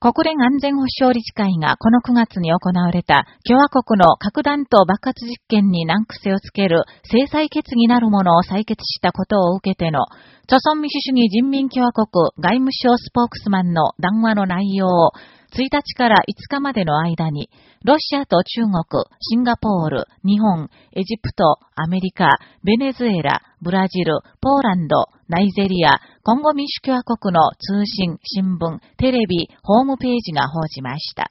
国連安全保障理事会がこの9月に行われた共和国の核弾頭爆発実験に難癖をつける制裁決議なるものを採決したことを受けての、朝鮮民主主義人民共和国外務省スポークスマンの談話の内容を1日から5日までの間に、ロシアと中国、シンガポール、日本、エジプト、アメリカ、ベネズエラ、ブラジル、ポーランド、ナイジェリア、コンゴ民主共和国の通信、新聞、テレビ、ホームページが報じました。